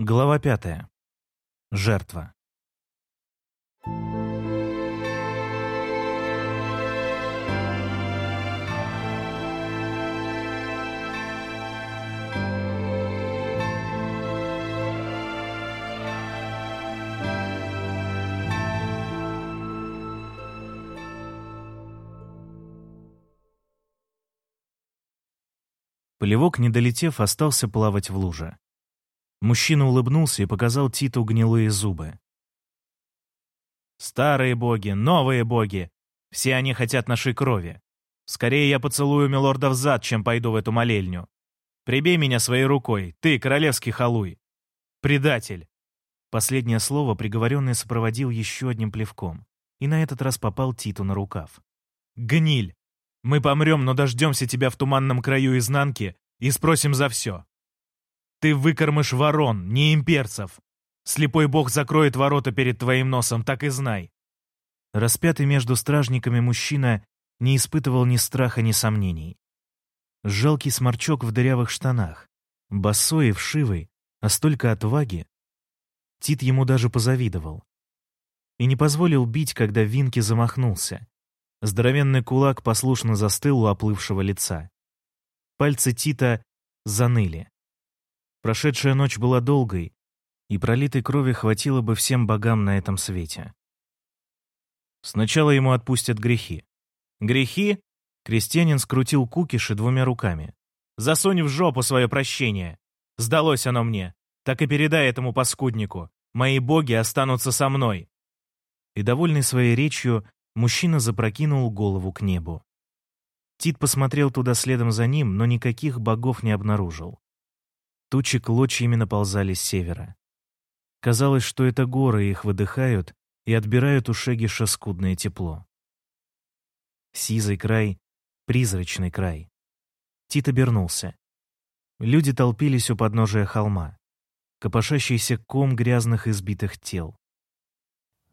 Глава пятая. Жертва. Полевок, не долетев, остался плавать в луже. Мужчина улыбнулся и показал Титу гнилые зубы. «Старые боги, новые боги! Все они хотят нашей крови. Скорее я поцелую милорда в зад, чем пойду в эту молельню. Прибей меня своей рукой, ты, королевский халуй! Предатель!» Последнее слово приговоренный сопроводил еще одним плевком, и на этот раз попал Титу на рукав. «Гниль! Мы помрем, но дождемся тебя в туманном краю изнанки и спросим за все. Ты выкормыш ворон, не имперцев. Слепой бог закроет ворота перед твоим носом, так и знай. Распятый между стражниками мужчина не испытывал ни страха, ни сомнений. Жалкий сморчок в дырявых штанах, босой и вшивый, а столько отваги. Тит ему даже позавидовал. И не позволил бить, когда Винки замахнулся. Здоровенный кулак послушно застыл у оплывшего лица. Пальцы Тита заныли. Прошедшая ночь была долгой, и пролитой крови хватило бы всем богам на этом свете. Сначала ему отпустят грехи. Грехи? Крестьянин скрутил кукиши двумя руками. «Засунь в жопу свое прощение! Сдалось оно мне! Так и передай этому паскуднику! Мои боги останутся со мной!» И, довольный своей речью, Мужчина запрокинул голову к небу. Тит посмотрел туда следом за ним, но никаких богов не обнаружил. Тучи клочьями наползали с севера. Казалось, что это горы их выдыхают и отбирают у Шегиша скудное тепло. Сизый край, призрачный край. Тит обернулся. Люди толпились у подножия холма. Копошащийся ком грязных избитых тел.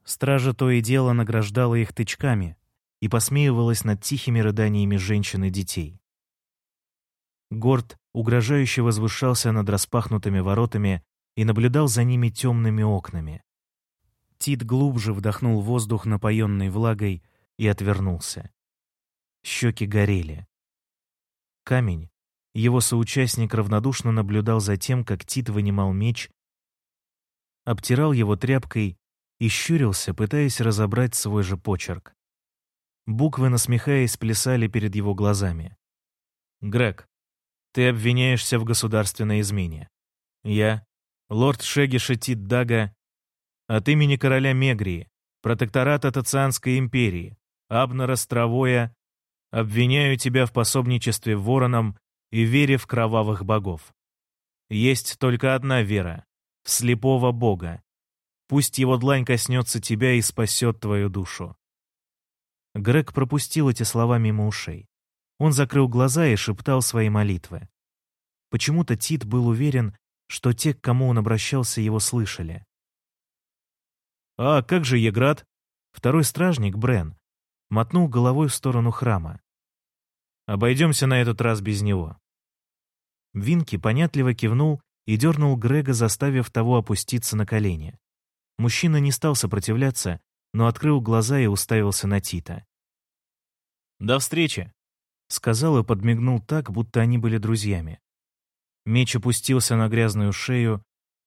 Стража то и дело награждала их тычками и посмеивалась над тихими рыданиями женщин и детей. Горд угрожающе возвышался над распахнутыми воротами и наблюдал за ними темными окнами. Тит глубже вдохнул воздух, напоенный влагой, и отвернулся. Щеки горели. Камень, его соучастник равнодушно наблюдал за тем, как Тит вынимал меч, обтирал его тряпкой и щурился, пытаясь разобрать свой же почерк. Буквы, насмехаясь, плясали перед его глазами. «Грег, ты обвиняешься в государственной измене. Я, лорд Шеги Дага, от имени короля Мегрии, протектората Тацианской империи, Абнера Стравоя, обвиняю тебя в пособничестве воронам и вере в кровавых богов. Есть только одна вера — в слепого бога, Пусть его длань коснется тебя и спасет твою душу». Грег пропустил эти слова мимо ушей. Он закрыл глаза и шептал свои молитвы. Почему-то Тит был уверен, что те, к кому он обращался, его слышали. «А как же Еград?» Второй стражник, Брен, мотнул головой в сторону храма. «Обойдемся на этот раз без него». Винки понятливо кивнул и дернул Грега, заставив того опуститься на колени. Мужчина не стал сопротивляться, но открыл глаза и уставился на Тита. «До встречи!» — сказал и подмигнул так, будто они были друзьями. Меч опустился на грязную шею,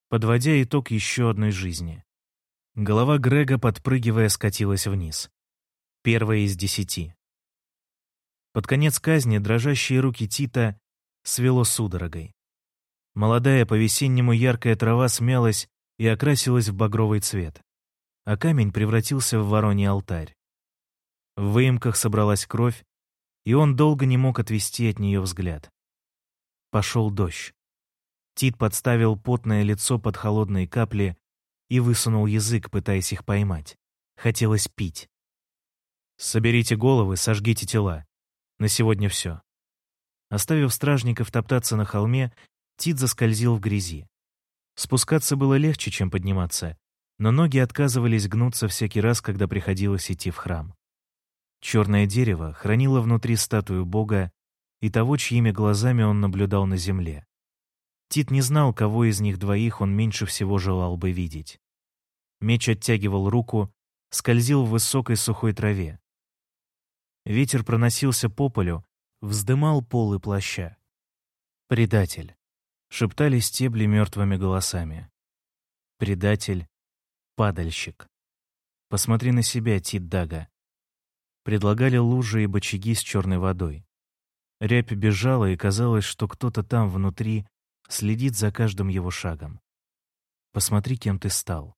подводя итог еще одной жизни. Голова Грега, подпрыгивая, скатилась вниз. Первая из десяти. Под конец казни дрожащие руки Тита свело судорогой. Молодая по-весеннему яркая трава смялась и окрасилась в багровый цвет, а камень превратился в вороний алтарь. В выемках собралась кровь, и он долго не мог отвести от нее взгляд. Пошел дождь. Тит подставил потное лицо под холодные капли и высунул язык, пытаясь их поймать. Хотелось пить. «Соберите головы, сожгите тела. На сегодня все». Оставив стражников топтаться на холме, Тит заскользил в грязи. Спускаться было легче, чем подниматься, но ноги отказывались гнуться всякий раз, когда приходилось идти в храм. Черное дерево хранило внутри статую Бога и того, чьими глазами он наблюдал на земле. Тит не знал, кого из них двоих он меньше всего желал бы видеть. Меч оттягивал руку, скользил в высокой сухой траве. Ветер проносился по полю, вздымал полы плаща. «Предатель», — шептали стебли мертвыми голосами. «Предатель, падальщик. Посмотри на себя, Тит Дага». Предлагали лужи и бочаги с черной водой. Рябь бежала, и казалось, что кто-то там внутри следит за каждым его шагом. «Посмотри, кем ты стал».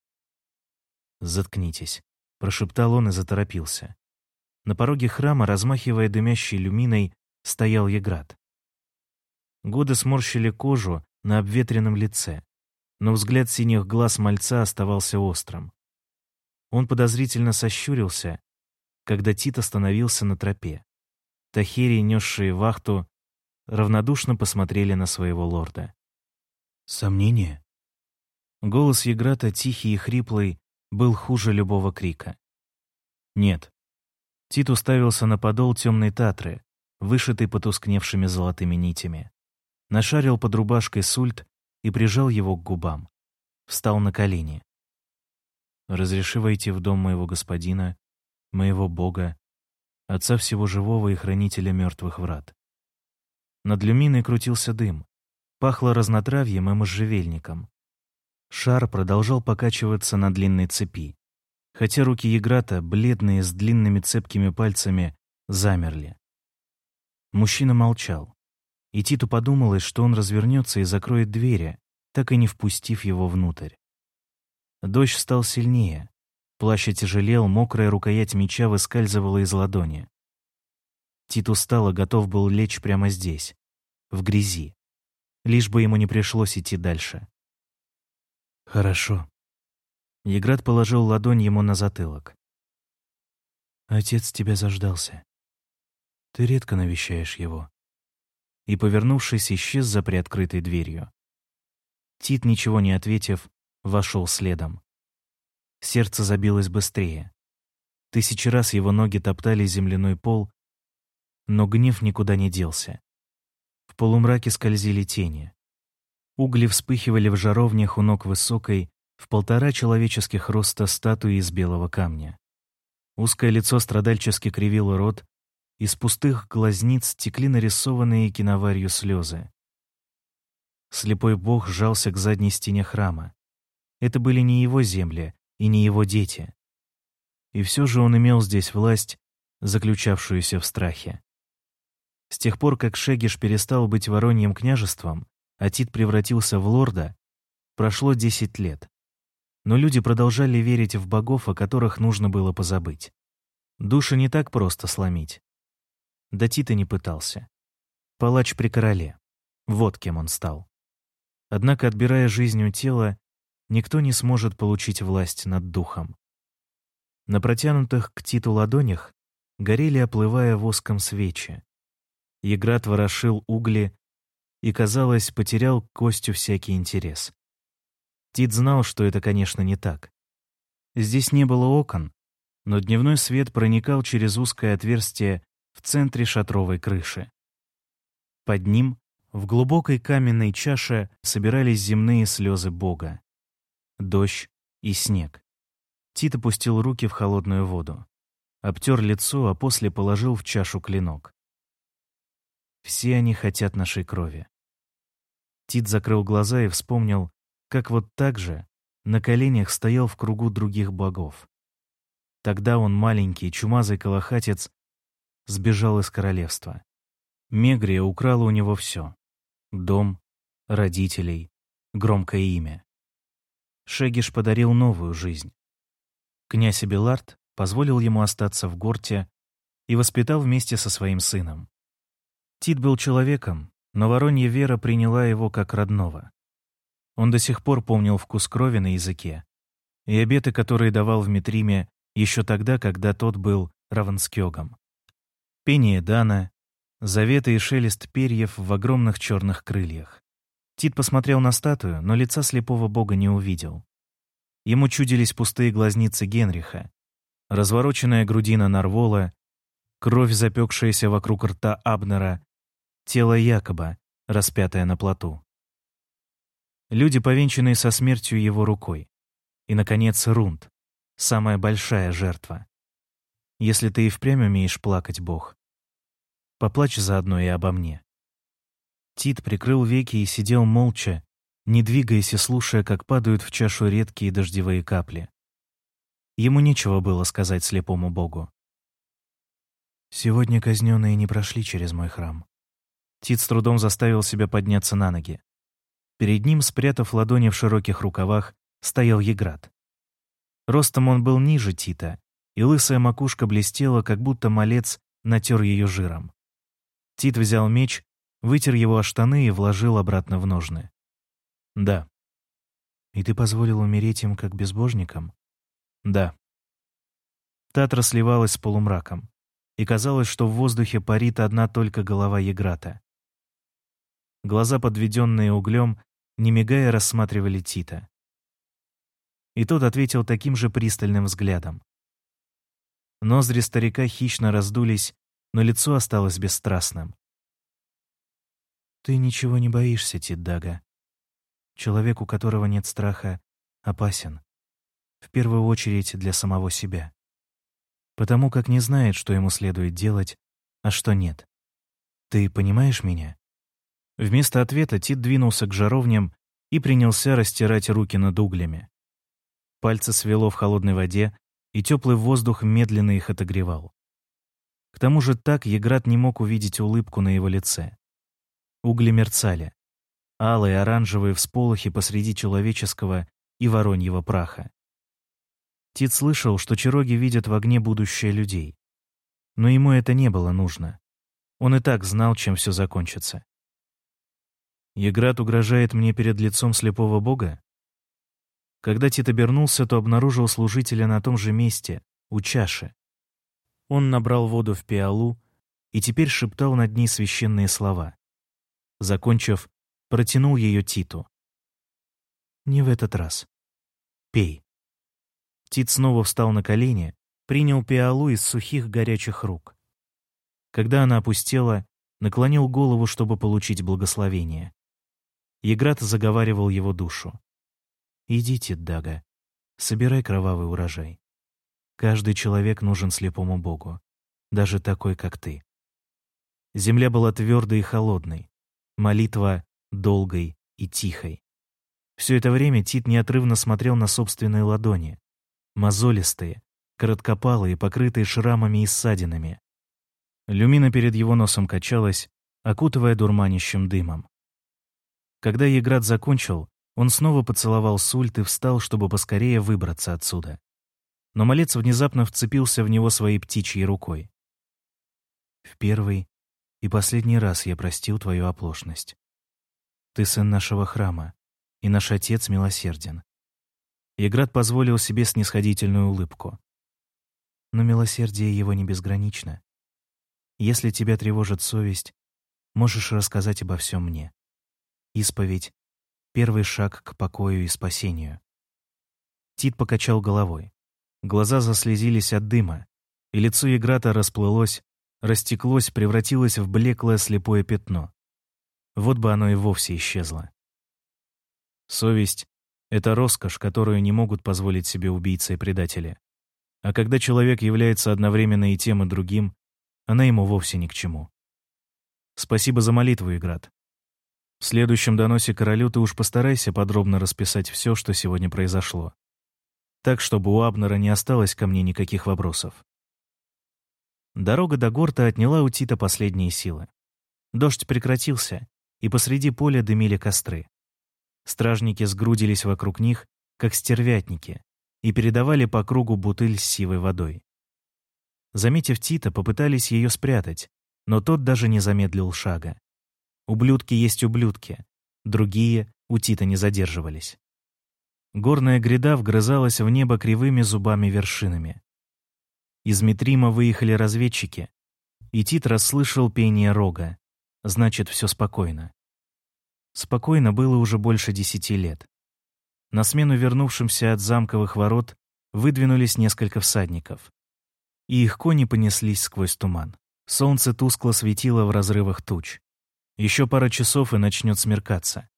«Заткнитесь», — прошептал он и заторопился. На пороге храма, размахивая дымящей люминой, стоял Еград. Годы сморщили кожу на обветренном лице, но взгляд синих глаз мальца оставался острым. Он подозрительно сощурился, когда Тит остановился на тропе. Тахири, несшие вахту, равнодушно посмотрели на своего лорда. «Сомнение?» Голос Еграта, тихий и хриплый, был хуже любого крика. «Нет». Тит уставился на подол темной татры, вышитый потускневшими золотыми нитями. Нашарил под рубашкой сульт и прижал его к губам. Встал на колени. «Разреши войти в дом моего господина, моего бога, отца всего живого и хранителя мертвых врат». Над люминой крутился дым. Пахло разнотравьем и можжевельником. Шар продолжал покачиваться на длинной цепи, хотя руки Еграта, бледные с длинными цепкими пальцами, замерли. Мужчина молчал, и Титу подумалось, что он развернется и закроет двери, так и не впустив его внутрь. Дождь стал сильнее, плащ тяжелел, мокрая рукоять меча выскальзывала из ладони. Тит устал и готов был лечь прямо здесь, в грязи, лишь бы ему не пришлось идти дальше. «Хорошо». Еград положил ладонь ему на затылок. «Отец тебя заждался. Ты редко навещаешь его». И, повернувшись, исчез за приоткрытой дверью. Тит, ничего не ответив, вошел следом. Сердце забилось быстрее. Тысячи раз его ноги топтали земляной пол, но гнев никуда не делся. В полумраке скользили тени. Угли вспыхивали в жаровнях у ног высокой, в полтора человеческих роста статуи из белого камня. Узкое лицо страдальчески кривило рот, из пустых глазниц текли нарисованные киноварью слезы. Слепой бог сжался к задней стене храма. Это были не его земли и не его дети. И все же он имел здесь власть, заключавшуюся в страхе. С тех пор, как Шегиш перестал быть вороньим княжеством, а Тит превратился в лорда, прошло десять лет. Но люди продолжали верить в богов, о которых нужно было позабыть. Души не так просто сломить. Да Тита не пытался. Палач при короле. Вот кем он стал. Однако, отбирая жизнь у тела, никто не сможет получить власть над духом. На протянутых к Титу ладонях горели, оплывая воском свечи. Еград ворошил угли и, казалось, потерял Костю всякий интерес. Тит знал, что это, конечно, не так. Здесь не было окон, но дневной свет проникал через узкое отверстие в центре шатровой крыши. Под ним, в глубокой каменной чаше, собирались земные слезы Бога. Дождь и снег. Тит опустил руки в холодную воду. Обтер лицо, а после положил в чашу клинок. Все они хотят нашей крови. Тит закрыл глаза и вспомнил, как вот так же на коленях стоял в кругу других богов. Тогда он, маленький, чумазый колохатец, сбежал из королевства. Мегрия украла у него все — дом, родителей, громкое имя. Шегиш подарил новую жизнь. Князь Абелард позволил ему остаться в Горте и воспитал вместе со своим сыном. Тит был человеком, но Воронья Вера приняла его как родного. Он до сих пор помнил вкус крови на языке и обеты, которые давал в Митриме еще тогда, когда тот был равенскёгом. Пение Дана, заветы и шелест перьев в огромных черных крыльях. Тит посмотрел на статую, но лица слепого бога не увидел. Ему чудились пустые глазницы Генриха, развороченная грудина Нарвола, кровь, запекшаяся вокруг рта Абнера тело Якоба, распятое на плоту. Люди, повенчанные со смертью его рукой. И, наконец, Рунд, самая большая жертва. Если ты и впрямь умеешь плакать, Бог, поплачь заодно и обо мне. Тит прикрыл веки и сидел молча, не двигаясь и слушая, как падают в чашу редкие дождевые капли. Ему нечего было сказать слепому богу. Сегодня казненные не прошли через мой храм. Тит с трудом заставил себя подняться на ноги. Перед ним, спрятав ладони в широких рукавах, стоял Еград. Ростом он был ниже Тита, и лысая макушка блестела, как будто малец натер ее жиром. Тит взял меч, вытер его о штаны и вложил обратно в ножны. «Да». «И ты позволил умереть им как безбожникам?» «Да». Татра сливалась с полумраком, и казалось, что в воздухе парит одна только голова Еграта. Глаза, подведенные углем, не мигая, рассматривали Тита. И тот ответил таким же пристальным взглядом. Ноздри старика хищно раздулись, но лицо осталось бесстрастным. «Ты ничего не боишься, Тит Дага. Человек, у которого нет страха, опасен. В первую очередь для самого себя. Потому как не знает, что ему следует делать, а что нет. Ты понимаешь меня?» Вместо ответа Тит двинулся к жаровням и принялся растирать руки над углями. Пальцы свело в холодной воде, и теплый воздух медленно их отогревал. К тому же так Еград не мог увидеть улыбку на его лице. Угли мерцали. Алые оранжевые всполохи посреди человеческого и вороньего праха. Тит слышал, что чароги видят в огне будущее людей. Но ему это не было нужно. Он и так знал, чем все закончится. Еград угрожает мне перед лицом слепого бога? Когда Тит обернулся, то обнаружил служителя на том же месте, у чаши. Он набрал воду в пиалу и теперь шептал над ней священные слова. Закончив, протянул ее Титу. «Не в этот раз. Пей». Тит снова встал на колени, принял пиалу из сухих горячих рук. Когда она опустела, наклонил голову, чтобы получить благословение. Еград заговаривал его душу. «Идите, Дага, собирай кровавый урожай. Каждый человек нужен слепому Богу, даже такой, как ты». Земля была твердой и холодной, молитва долгой и тихой. Все это время Тит неотрывно смотрел на собственные ладони, мозолистые, короткопалые, покрытые шрамами и ссадинами. Люмина перед его носом качалась, окутывая дурманящим дымом. Когда Еград закончил, он снова поцеловал Сульт и встал, чтобы поскорее выбраться отсюда. Но малец внезапно вцепился в него своей птичьей рукой. «В первый и последний раз я простил твою оплошность. Ты сын нашего храма, и наш отец милосерден». Еград позволил себе снисходительную улыбку. Но милосердие его не безгранично. Если тебя тревожит совесть, можешь рассказать обо всем мне. Исповедь — первый шаг к покою и спасению. Тит покачал головой. Глаза заслезились от дыма, и лицо Еграта расплылось, растеклось, превратилось в блеклое слепое пятно. Вот бы оно и вовсе исчезло. Совесть — это роскошь, которую не могут позволить себе убийцы и предатели. А когда человек является одновременно и тем, и другим, она ему вовсе ни к чему. Спасибо за молитву, Играт. В следующем доносе королю ты уж постарайся подробно расписать все, что сегодня произошло. Так, чтобы у Абнера не осталось ко мне никаких вопросов. Дорога до Горта отняла у Тита последние силы. Дождь прекратился, и посреди поля дымили костры. Стражники сгрудились вокруг них, как стервятники, и передавали по кругу бутыль с сивой водой. Заметив Тита, попытались ее спрятать, но тот даже не замедлил шага. Ублюдки есть ублюдки. Другие у Тита не задерживались. Горная гряда вгрызалась в небо кривыми зубами-вершинами. Из Митрима выехали разведчики, и Тит расслышал пение рога. Значит, все спокойно. Спокойно было уже больше десяти лет. На смену вернувшимся от замковых ворот выдвинулись несколько всадников. И их кони понеслись сквозь туман. Солнце тускло светило в разрывах туч. Еще пара часов и начнет смеркаться.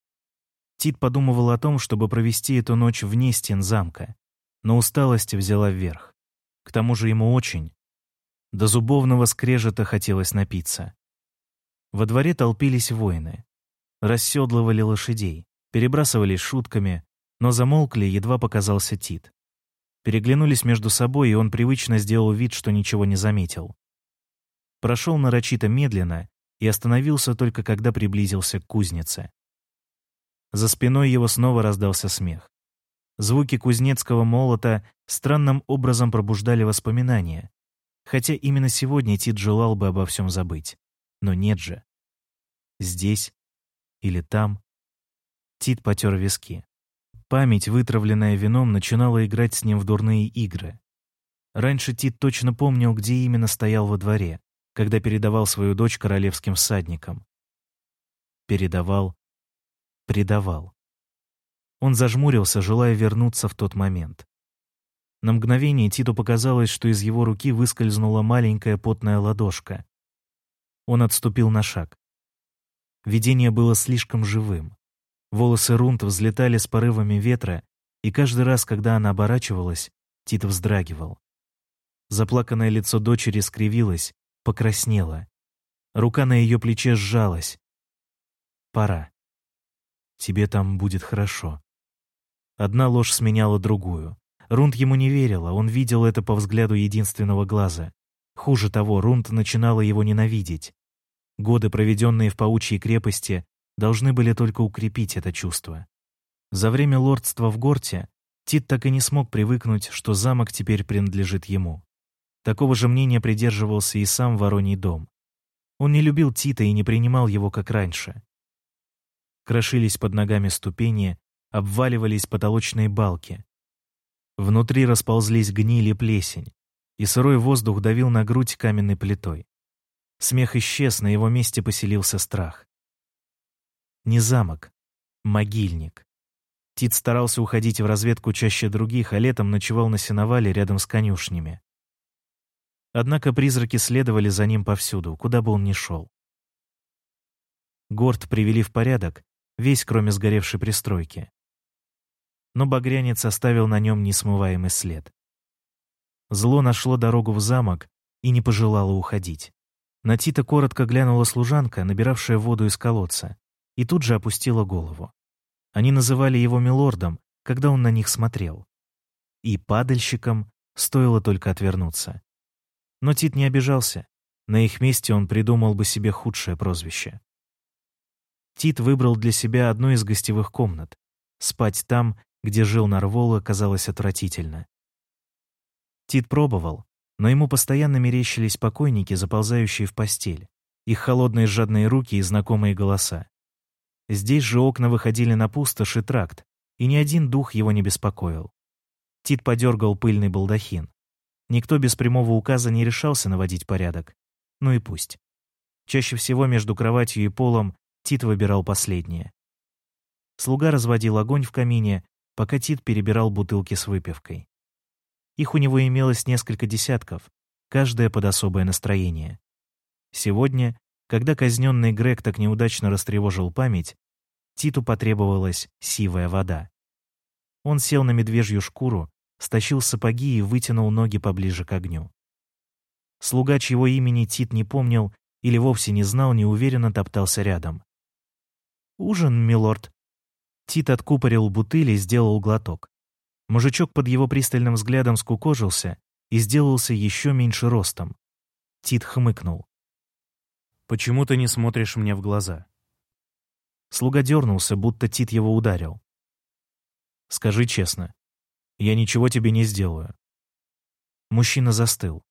Тит подумывал о том, чтобы провести эту ночь вне стен замка, но усталость взяла вверх. К тому же ему очень, до зубовного скрежета хотелось напиться. Во дворе толпились воины. Расседлывали лошадей, перебрасывались шутками, но замолкли, едва показался Тит. Переглянулись между собой, и он привычно сделал вид, что ничего не заметил. Прошел нарочито медленно и остановился только когда приблизился к кузнице. За спиной его снова раздался смех. Звуки кузнецкого молота странным образом пробуждали воспоминания, Хотя именно сегодня Тит желал бы обо всем забыть. Но нет же. Здесь или там. Тит потер виски. Память, вытравленная вином, начинала играть с ним в дурные игры. Раньше Тит точно помнил, где именно стоял во дворе, когда передавал свою дочь королевским всадникам. Передавал, предавал. Он зажмурился, желая вернуться в тот момент. На мгновение Титу показалось, что из его руки выскользнула маленькая потная ладошка. Он отступил на шаг. Видение было слишком живым. Волосы Рунт взлетали с порывами ветра, и каждый раз, когда она оборачивалась, Тит вздрагивал. Заплаканное лицо дочери скривилось, покраснело. Рука на ее плече сжалась. «Пора. Тебе там будет хорошо». Одна ложь сменяла другую. Рунд ему не верила, он видел это по взгляду единственного глаза. Хуже того, Рунд начинала его ненавидеть. Годы, проведенные в паучьей крепости, должны были только укрепить это чувство. За время лордства в Горте Тит так и не смог привыкнуть, что замок теперь принадлежит ему. Такого же мнения придерживался и сам Вороний дом. Он не любил Тита и не принимал его, как раньше. Крошились под ногами ступени, обваливались потолочные балки. Внутри расползлись гниль и плесень, и сырой воздух давил на грудь каменной плитой. Смех исчез, на его месте поселился страх. Не замок, могильник. Тит старался уходить в разведку чаще других, а летом ночевал на сеновале рядом с конюшнями. Однако призраки следовали за ним повсюду, куда бы он ни шел. Горд привели в порядок, весь кроме сгоревшей пристройки но багрянец оставил на нем несмываемый след. Зло нашло дорогу в замок и не пожелало уходить. На Тита коротко глянула служанка, набиравшая воду из колодца, и тут же опустила голову. Они называли его милордом, когда он на них смотрел. И падальщиком стоило только отвернуться. Но Тит не обижался. На их месте он придумал бы себе худшее прозвище. Тит выбрал для себя одну из гостевых комнат. Спать там где жил Нарвола, казалось отвратительно. Тит пробовал, но ему постоянно мерещились покойники, заползающие в постель, их холодные жадные руки и знакомые голоса. Здесь же окна выходили на пустошь и тракт, и ни один дух его не беспокоил. Тит подергал пыльный балдахин. Никто без прямого указа не решался наводить порядок. Ну и пусть. Чаще всего между кроватью и полом Тит выбирал последнее. Слуга разводил огонь в камине, пока Тит перебирал бутылки с выпивкой. Их у него имелось несколько десятков, каждая под особое настроение. Сегодня, когда казненный Грег так неудачно растревожил память, Титу потребовалась сивая вода. Он сел на медвежью шкуру, стащил сапоги и вытянул ноги поближе к огню. Слуга, чьего имени Тит не помнил или вовсе не знал, неуверенно топтался рядом. «Ужин, милорд», Тит откупорил бутыль и сделал глоток. Мужичок под его пристальным взглядом скукожился и сделался еще меньше ростом. Тит хмыкнул. «Почему ты не смотришь мне в глаза?» Слуга дернулся, будто Тит его ударил. «Скажи честно, я ничего тебе не сделаю». Мужчина застыл.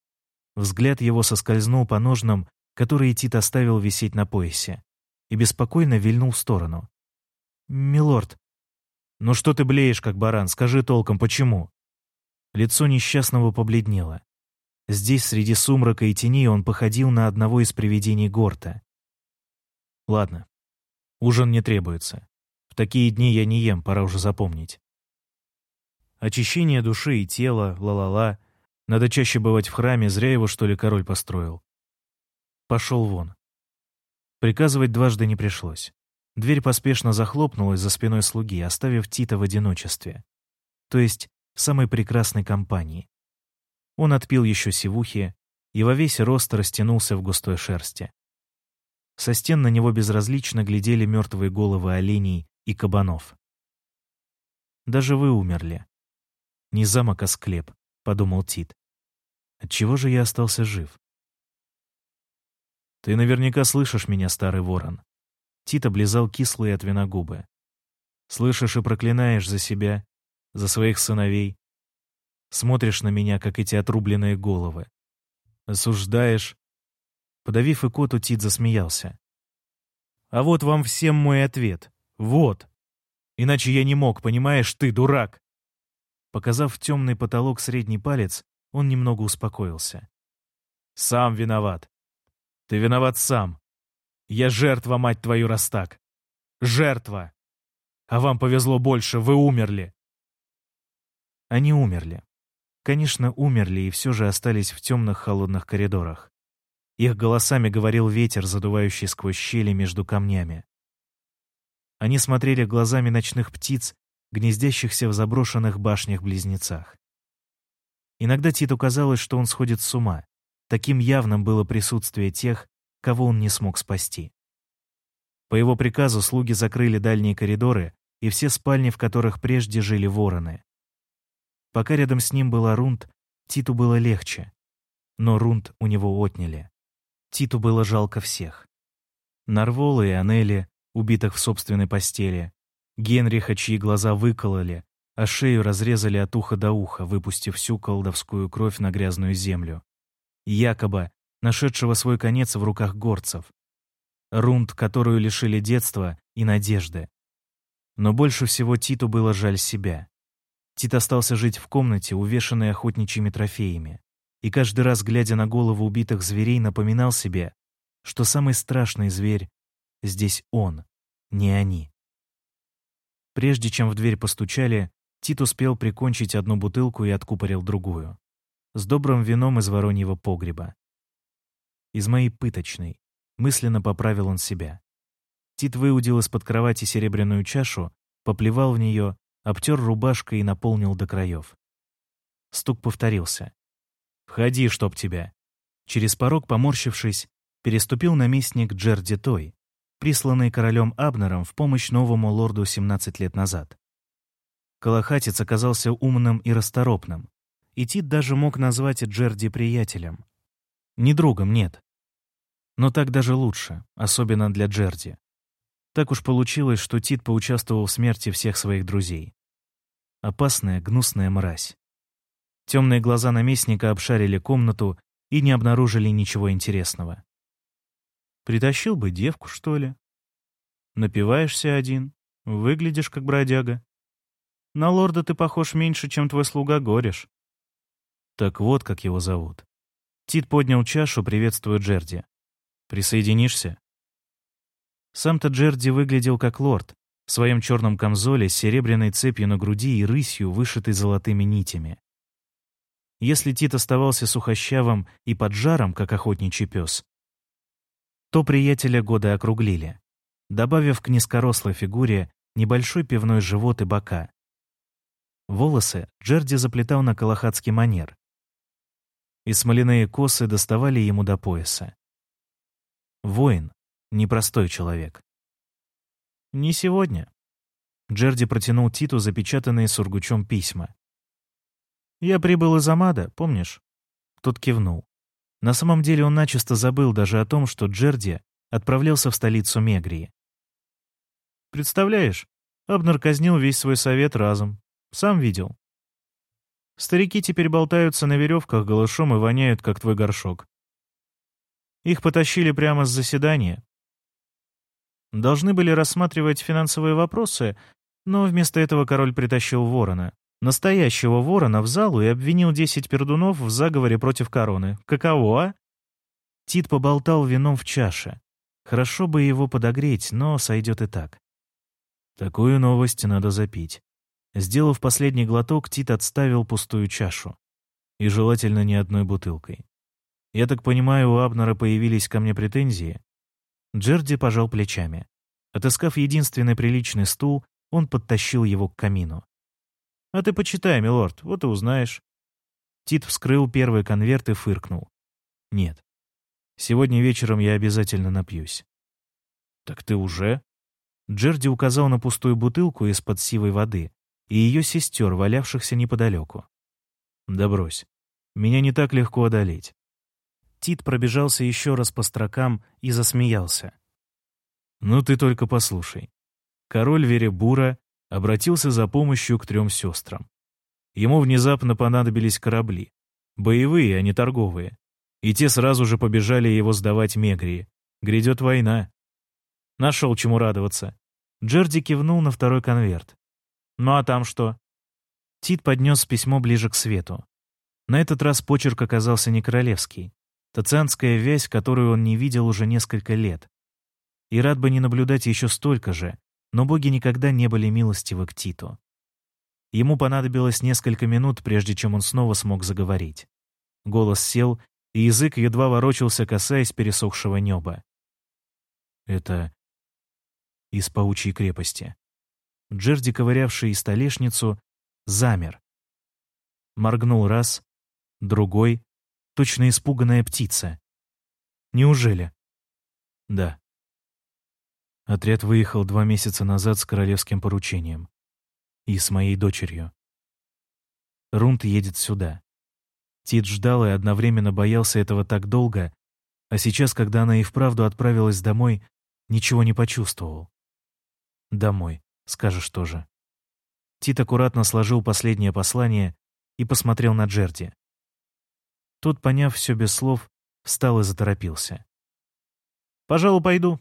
Взгляд его соскользнул по ножнам, которые Тит оставил висеть на поясе, и беспокойно вильнул в сторону. «Милорд». «Ну что ты блеешь, как баран? Скажи толком, почему?» Лицо несчастного побледнело. Здесь, среди сумрака и теней, он походил на одного из привидений Горта. «Ладно. Ужин не требуется. В такие дни я не ем, пора уже запомнить. Очищение души и тела, ла-ла-ла. Надо чаще бывать в храме, зря его, что ли, король построил. Пошел вон. Приказывать дважды не пришлось. Дверь поспешно захлопнулась за спиной слуги, оставив Тита в одиночестве. То есть в самой прекрасной компании. Он отпил еще сивухи и во весь рост растянулся в густой шерсти. Со стен на него безразлично глядели мертвые головы оленей и кабанов. «Даже вы умерли. Не замок, а склеп», — подумал Тит. «Отчего же я остался жив?» «Ты наверняка слышишь меня, старый ворон». Тит облизал кислые от вина губы. «Слышишь и проклинаешь за себя, за своих сыновей. Смотришь на меня, как эти отрубленные головы. Осуждаешь». Подавив икоту, Тит засмеялся. «А вот вам всем мой ответ. Вот. Иначе я не мог, понимаешь, ты дурак!» Показав темный потолок средний палец, он немного успокоился. «Сам виноват. Ты виноват сам. Я жертва, мать твою, раз так. Жертва. А вам повезло больше, вы умерли. Они умерли. Конечно, умерли и все же остались в темных холодных коридорах. Их голосами говорил ветер, задувающий сквозь щели между камнями. Они смотрели глазами ночных птиц, гнездящихся в заброшенных башнях-близнецах. Иногда Титу казалось, что он сходит с ума. Таким явным было присутствие тех, кого он не смог спасти. По его приказу слуги закрыли дальние коридоры и все спальни, в которых прежде жили вороны. Пока рядом с ним была Рунд, Титу было легче. Но Рунд у него отняли. Титу было жалко всех. Нарвола и Анели, убитых в собственной постели, Генриха, чьи глаза выкололи, а шею разрезали от уха до уха, выпустив всю колдовскую кровь на грязную землю. Якобы нашедшего свой конец в руках горцев. Рунд, которую лишили детства и надежды. Но больше всего Титу было жаль себя. Тит остался жить в комнате, увешанной охотничьими трофеями, и каждый раз, глядя на голову убитых зверей, напоминал себе, что самый страшный зверь здесь он, не они. Прежде чем в дверь постучали, Тит успел прикончить одну бутылку и откупорил другую с добрым вином из вороньего погреба. Из моей пыточной. Мысленно поправил он себя. Тит выудил из-под кровати серебряную чашу, поплевал в нее, обтер рубашкой и наполнил до краев. Стук повторился. «Входи, чтоб тебя!» Через порог, поморщившись, переступил наместник Джерди Той, присланный королем Абнером в помощь новому лорду 17 лет назад. Колохатец оказался умным и расторопным, и Тит даже мог назвать Джерди приятелем. Не другом, нет. Но так даже лучше, особенно для Джерди. Так уж получилось, что Тит поучаствовал в смерти всех своих друзей. Опасная, гнусная мразь. Темные глаза наместника обшарили комнату и не обнаружили ничего интересного. «Притащил бы девку, что ли? Напиваешься один, выглядишь как бродяга. На лорда ты похож меньше, чем твой слуга Гореш. Так вот, как его зовут. Тит поднял чашу, приветствуя Джерди. «Присоединишься?» Сам-то Джерди выглядел как лорд, в своем черном камзоле с серебряной цепью на груди и рысью, вышитой золотыми нитями. Если Тит оставался сухощавым и поджаром, как охотничий пес, то приятеля года округлили, добавив к низкорослой фигуре небольшой пивной живот и бока. Волосы Джерди заплетал на калахатский манер, и смоляные косы доставали ему до пояса. Воин, непростой человек. «Не сегодня». Джерди протянул Титу запечатанные сургучом письма. «Я прибыл из Амада, помнишь?» Тот кивнул. На самом деле он начисто забыл даже о том, что Джерди отправлялся в столицу Мегрии. «Представляешь, Абнер казнил весь свой совет разом. Сам видел. Старики теперь болтаются на веревках голышом и воняют, как твой горшок. Их потащили прямо с заседания. Должны были рассматривать финансовые вопросы, но вместо этого король притащил ворона. Настоящего ворона в залу и обвинил десять пердунов в заговоре против короны. Каково, а? Тит поболтал вином в чаше. Хорошо бы его подогреть, но сойдет и так. Такую новость надо запить. Сделав последний глоток, Тит отставил пустую чашу. И желательно не одной бутылкой. «Я так понимаю, у Абнера появились ко мне претензии?» Джерди пожал плечами. Отыскав единственный приличный стул, он подтащил его к камину. «А ты почитай, милорд, вот и узнаешь». Тит вскрыл первый конверт и фыркнул. «Нет. Сегодня вечером я обязательно напьюсь». «Так ты уже?» Джерди указал на пустую бутылку из-под сивой воды и ее сестер, валявшихся неподалеку. «Да брось. Меня не так легко одолеть». Тит пробежался еще раз по строкам и засмеялся. «Ну ты только послушай. Король Веребура обратился за помощью к трем сестрам. Ему внезапно понадобились корабли. Боевые, а не торговые. И те сразу же побежали его сдавать Мегрии. Грядет война. Нашел чему радоваться. Джерди кивнул на второй конверт. «Ну а там что?» Тит поднес письмо ближе к свету. На этот раз почерк оказался не королевский. Тацианская вязь, которую он не видел уже несколько лет. И рад бы не наблюдать еще столько же, но боги никогда не были милостивы к Титу. Ему понадобилось несколько минут, прежде чем он снова смог заговорить. Голос сел, и язык едва ворочался, касаясь пересохшего неба. Это из паучьей крепости. Джерди, ковырявший столешницу, замер. Моргнул раз, другой, точно испуганная птица. Неужели? Да. Отряд выехал два месяца назад с королевским поручением. И с моей дочерью. Рунт едет сюда. Тит ждал и одновременно боялся этого так долго, а сейчас, когда она и вправду отправилась домой, ничего не почувствовал. «Домой», скажешь тоже. Тит аккуратно сложил последнее послание и посмотрел на Джерди. Тот, поняв все без слов, встал и заторопился. «Пожалуй, пойду.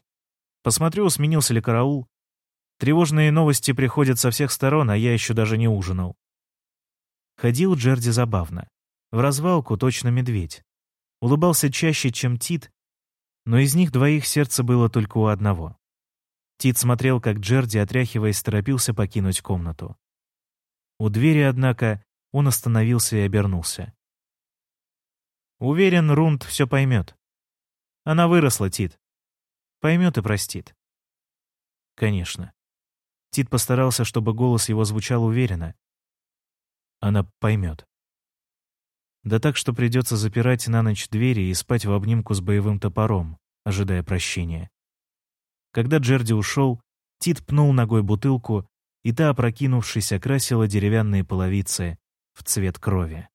Посмотрю, сменился ли караул. Тревожные новости приходят со всех сторон, а я еще даже не ужинал». Ходил Джерди забавно. В развалку точно медведь. Улыбался чаще, чем Тит, но из них двоих сердце было только у одного. Тит смотрел, как Джерди, отряхиваясь, торопился покинуть комнату. У двери, однако, он остановился и обернулся. Уверен, Рунд все поймет. Она выросла, Тит. Поймет и простит. Конечно. Тит постарался, чтобы голос его звучал уверенно. Она поймет. Да так, что придется запирать на ночь двери и спать в обнимку с боевым топором, ожидая прощения. Когда Джерди ушел, Тит пнул ногой бутылку, и та, опрокинувшись, окрасила деревянные половицы в цвет крови.